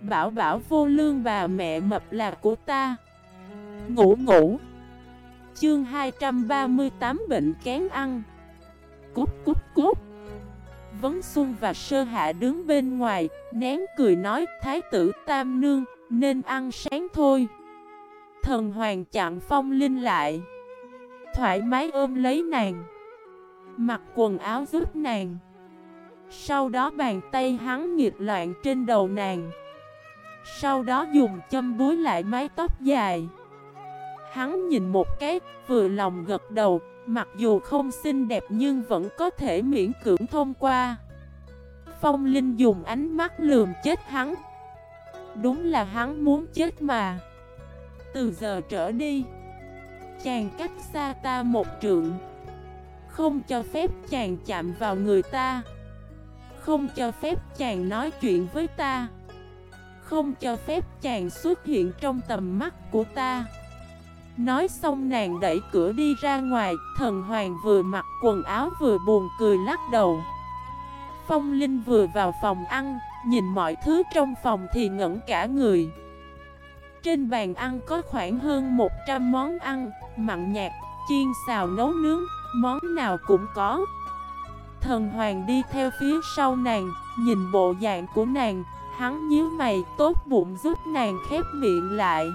Bảo bảo vô lương bà mẹ mập là của ta. Ngủ ngủ. Chương 238 bệnh kén ăn. Cút cút cút. Vấn Xuân và Sơ Hạ đứng bên ngoài, Nén cười nói, Thái tử Tam Nương, Nên ăn sáng thôi. Thần Hoàng chặn phong linh lại, Thoải mái ôm lấy nàng, Mặc quần áo giúp nàng. Sau đó bàn tay hắn nghiệt loạn trên đầu nàng. Sau đó dùng châm búi lại mái tóc dài. Hắn nhìn một cái, vừa lòng gật đầu Mặc dù không xinh đẹp nhưng vẫn có thể miễn cưỡng thông qua. Phong Linh dùng ánh mắt lườm chết hắn. Đúng là hắn muốn chết mà. Từ giờ trở đi Chàng cách xa ta một trượng. Không cho phép chàng chạm vào người ta. Không cho phép chàng nói chuyện với ta. Không cho phép chàng xuất hiện trong tầm mắt của ta. Nói xong nàng đẩy cửa đi ra ngoài Thần hoàng vừa mặc quần áo vừa buồn cười lắc đầu. Phong Linh vừa vào phòng ăn Nhìn mọi thứ trong phòng thì ngẩn cả người. Trên bàn ăn có khoảng hơn 100 món ăn Mặn nhạt, chiên xào nấu nướng Món nào cũng có. Thần hoàng đi theo phía sau nàng Nhìn bộ dạng của nàng Hắn nhíu mày tốt bụng giúp nàng khép miệng lại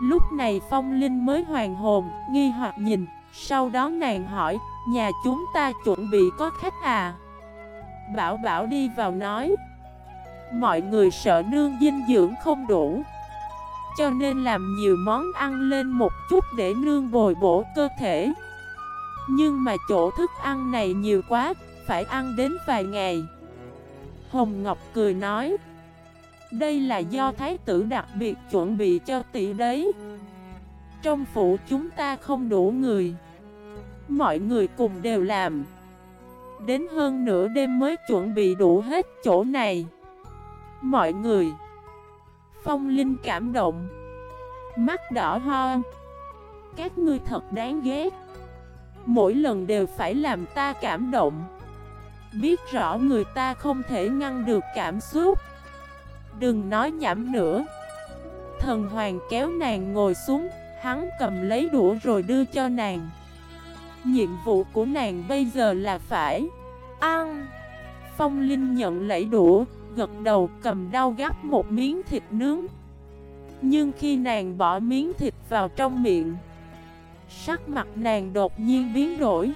Lúc này Phong Linh mới hoàn hồn, nghi hoặc nhìn, sau đó nàng hỏi, nhà chúng ta chuẩn bị có khách à? Bảo Bảo đi vào nói, mọi người sợ nương dinh dưỡng không đủ, cho nên làm nhiều món ăn lên một chút để nương bồi bổ cơ thể. Nhưng mà chỗ thức ăn này nhiều quá, phải ăn đến vài ngày. Hồng Ngọc cười nói, đây là do thái tử đặc biệt chuẩn bị cho tỷ đấy. Trong phủ chúng ta không đủ người. Mọi người cùng đều làm. Đến hơn nửa đêm mới chuẩn bị đủ hết chỗ này. Mọi người Phong Linh cảm động. Mắt đỏ ho. Các ngươi thật đáng ghét. Mỗi lần đều phải làm ta cảm động. Biết rõ người ta không thể ngăn được cảm xúc. Đừng nói nhảm nữa. Thần hoàng kéo nàng ngồi xuống, Hắn cầm lấy đũa rồi đưa cho nàng. Nhiệm vụ của nàng bây giờ là phải Ăn. Phong Linh nhận lấy đũa, Gật đầu cầm đau gắp một miếng thịt nướng. Nhưng khi nàng bỏ miếng thịt vào trong miệng, Sắc mặt nàng đột nhiên biến đổi.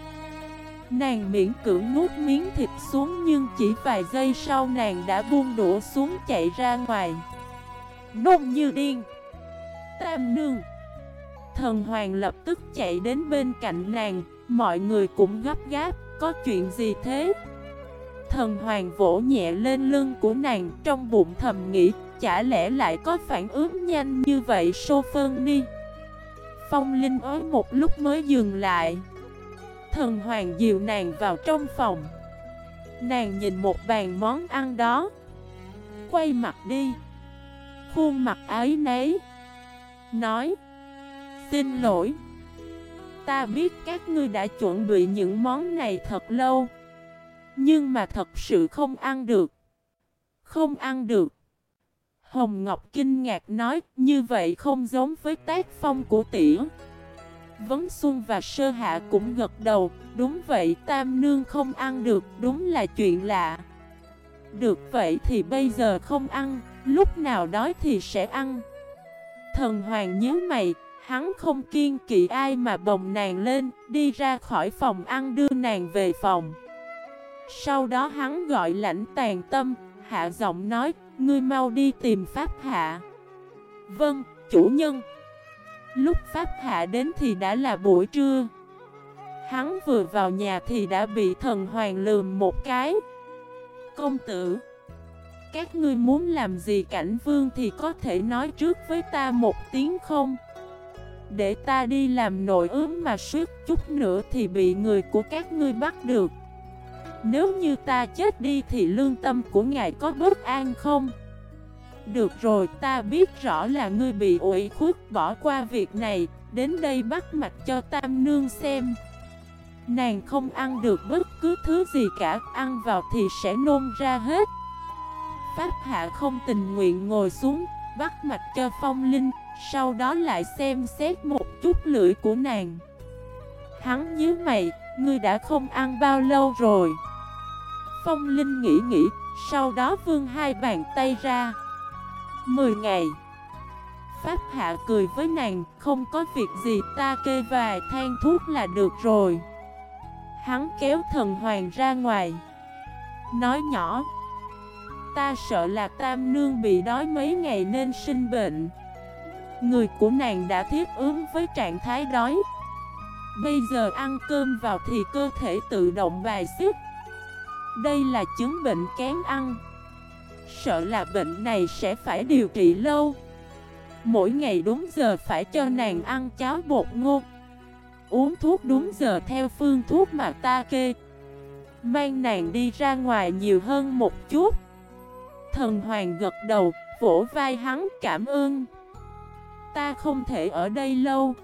Nàng miễn cưỡng nuốt miếng thịt xuống nhưng chỉ vài giây sau nàng đã buông đũa xuống chạy ra ngoài. Nôn như điên. Tam nương. Thần hoàng lập tức chạy đến bên cạnh nàng, Mọi người cũng gấp gáp, Có chuyện gì thế? Thần hoàng vỗ nhẹ lên lưng của nàng, Trong bụng thầm nghĩ, Chả lẽ lại có phản ứng nhanh như vậy, Sô phân đi Phong Linh ối một lúc mới dừng lại. Thần hoàng dìu nàng vào trong phòng. Nàng nhìn một bàn món ăn đó, Quay mặt đi, Khuôn mặt ấy nấy Nói, Xin lỗi, Ta biết các ngươi đã chuẩn bị những món này thật lâu, Nhưng mà thật sự không ăn được, Không ăn được. Hồng Ngọc kinh ngạc nói, Như vậy không giống với tác phong của tỉa Vấn Xuân và Sơ Hạ cũng gật đầu. Đúng vậy Tam Nương không ăn được. Đúng là chuyện lạ. Được vậy thì bây giờ không ăn. Lúc nào đói thì sẽ ăn. Thần Hoàng nhớ mày. Hắn không kiên kỵ ai mà bồng nàng lên. Đi ra khỏi phòng ăn đưa nàng về phòng. Sau đó hắn gọi lãnh tàn tâm. Hạ giọng nói Ngươi mau đi tìm Pháp Hạ. Vâng, chủ nhân. Lúc Pháp Hạ đến thì đã là buổi trưa. Hắn vừa vào nhà thì đã bị thần hoàng lườm một cái. Công tử, Các ngươi muốn làm gì cảnh vương thì có thể nói trước với ta một tiếng không? Để ta đi làm nội ướm mà suốt chút nữa thì bị người của các ngươi bắt được. Nếu như ta chết đi thì lương tâm của ngài có bất an không? Được rồi ta biết rõ là ngươi bị ủy khuất bỏ qua việc này Đến đây bắt mặt cho Tam Nương xem Nàng không ăn được bất cứ thứ gì cả Ăn vào thì sẽ nôn ra hết Pháp Hạ không tình nguyện ngồi xuống, bắt mặt cho Phong Linh, sau đó lại xem xét một chút lưỡi của nàng. Hắn nhớ mày, ngươi đã không ăn bao lâu rồi. Phong Linh nghĩ nghĩ, sau đó vương hai bàn tay ra. Mười ngày. Pháp Hạ cười với nàng, không có việc gì ta kê vài than thuốc là được rồi. Hắn kéo thần hoàng ra ngoài. Nói nhỏ. Ta sợ là tam nương bị đói mấy ngày nên sinh bệnh. Người của nàng đã thiết ứng với trạng thái đói. Bây giờ ăn cơm vào thì cơ thể tự động bài xích Đây là chứng bệnh kén ăn Sợ là bệnh này sẽ phải điều trị lâu. Mỗi ngày đúng giờ phải cho nàng ăn cháo bột ngô. Uống thuốc đúng giờ theo phương thuốc mà ta kê. Mang nàng đi ra ngoài nhiều hơn một chút. Thần hoàng gật đầu, vỗ vai hắn cảm ơn. Ta không thể ở đây lâu.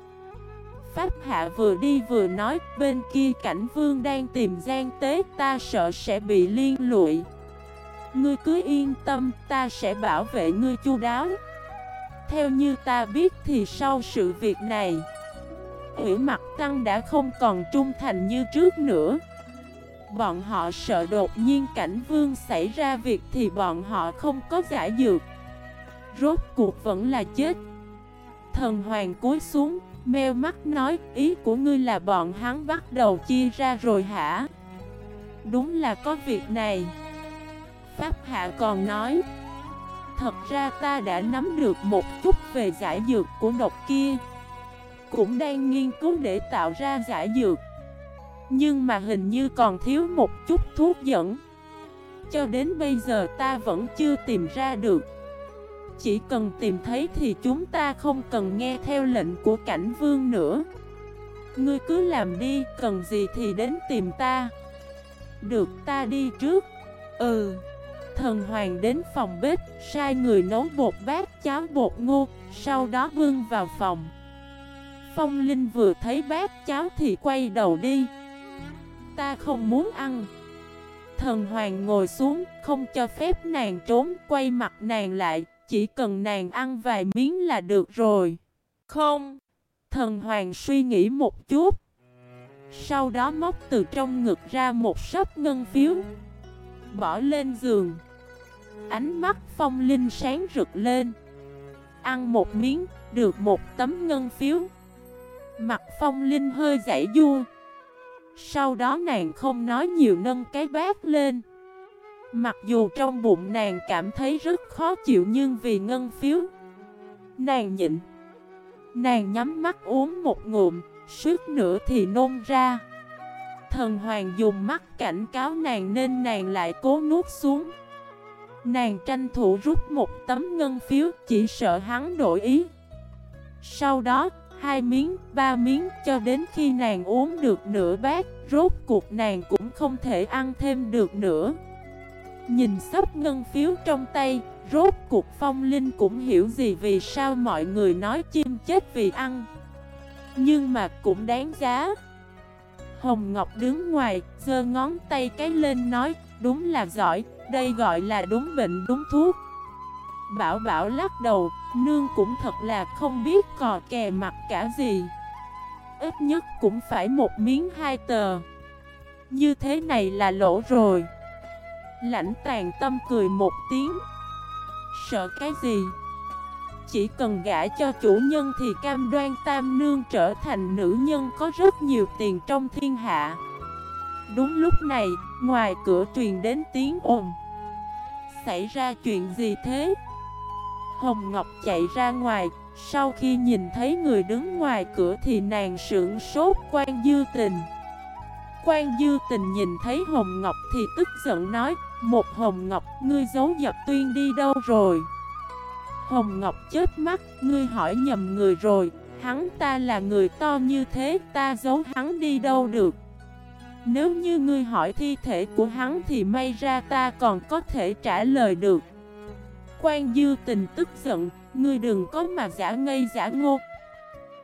Pháp hạ vừa đi vừa nói Bên kia cảnh vương đang tìm gian tế Ta sợ sẽ bị liên lụy. Ngươi cứ yên tâm, Ta sẽ bảo vệ ngươi chu đáo. Theo như ta biết thì sau sự việc này, hủy mặt tăng đã không còn trung thành như trước nữa. Bọn họ sợ đột nhiên cảnh vương xảy ra việc thì bọn họ không có giải dược. Rốt cuộc vẫn là chết. Thần hoàng cúi xuống, Meo mắt nói, ý của ngươi là bọn hắn bắt đầu chia ra rồi hả? Đúng là có việc này. Pháp hạ còn nói Thật ra ta đã nắm được một chút về giải dược của độc kia Cũng đang nghiên cứu để tạo ra giải dược. Nhưng mà hình như còn thiếu một chút thuốc dẫn. Cho đến bây giờ ta vẫn chưa tìm ra được. Chỉ cần tìm thấy thì chúng ta không cần nghe theo lệnh của cảnh vương nữa. Ngươi cứ làm đi, cần gì thì đến tìm ta. Được ta đi trước. Ừ. Thần hoàng đến phòng bếp, sai người nấu bột bát cháo bột ngô Sau đó bưng vào phòng Phong Linh vừa thấy bát cháo thì quay đầu đi Ta không muốn ăn Thần hoàng ngồi xuống, không cho phép nàng trốn, quay mặt nàng lại, chỉ cần nàng ăn vài miếng là được rồi. Không. Thần hoàng suy nghĩ một chút. Sau đó móc từ trong ngực ra một sấp ngân phiếu. Bỏ lên giường. Ánh mắt phong linh sáng rực lên. Ăn một miếng, được một tấm ngân phiếu. Mặt phong linh hơi giải vua. Sau đó nàng không nói nhiều nâng cái bát lên. Mặc dù trong bụng nàng cảm thấy rất khó chịu nhưng vì ngân phiếu Nàng nhịn Nàng nhắm mắt uống một ngụm Suốt nữa thì nôn ra Thần hoàng dùng mắt cảnh cáo nàng nên nàng lại cố nuốt xuống Nàng tranh thủ rút một tấm ngân phiếu Chỉ sợ hắn đổi ý Sau đó Hai miếng, ba miếng cho đến khi nàng uống được nửa bát Rốt cuộc nàng cũng không thể ăn thêm được nữa Nhìn sắp ngân phiếu trong tay, rốt cuộc phong linh cũng hiểu gì vì sao mọi người nói chim chết vì ăn. Nhưng mà cũng đáng giá. Hồng Ngọc đứng ngoài, giơ ngón tay cái lên nói, đúng là giỏi, đây gọi là đúng bệnh đúng thuốc. Bảo Bảo lắc đầu, nương cũng thật là không biết cò kè mặt cả gì. Ít nhất cũng phải một miếng hai tờ. Như thế này là lỗ rồi. Lãnh tàn tâm cười một tiếng Sợ cái gì? Chỉ cần gả cho chủ nhân thì cam đoan tam nương trở thành nữ nhân có rất nhiều tiền trong thiên hạ Đúng lúc này, ngoài cửa truyền đến tiếng ồn Xảy ra chuyện gì thế? Hồng Ngọc chạy ra ngoài, sau khi nhìn thấy người đứng ngoài cửa thì nàng sưởng sốt quan dư tình Quan dư tình nhìn thấy Hồng Ngọc thì tức giận nói một Hồng Ngọc, ngươi giấu dập tuyên đi đâu rồi? Hồng Ngọc chết mắt, ngươi hỏi nhầm người rồi, hắn ta là người to như thế, ta giấu hắn đi đâu được? Nếu như ngươi hỏi thi thể của hắn thì may ra ta còn có thể trả lời được. Quan dư tình tức giận, ngươi đừng có mà giả ngây giả ngô,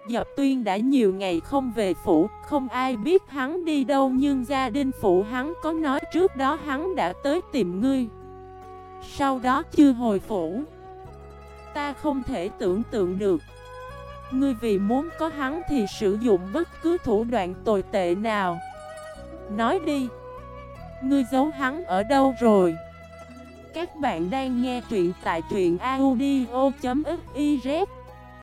Dập tuyên đã nhiều ngày không về phủ, không ai biết hắn đi đâu nhưng gia đình phủ hắn có nói trước đó hắn đã tới tìm ngươi. Sau đó chưa hồi phủ Ta không thể tưởng tượng được Ngươi vì muốn có hắn thì sử dụng bất cứ thủ đoạn tồi tệ nào Nói đi. Ngươi giấu hắn ở đâu rồi? Các bạn đang nghe truyện tại truyện audio.fif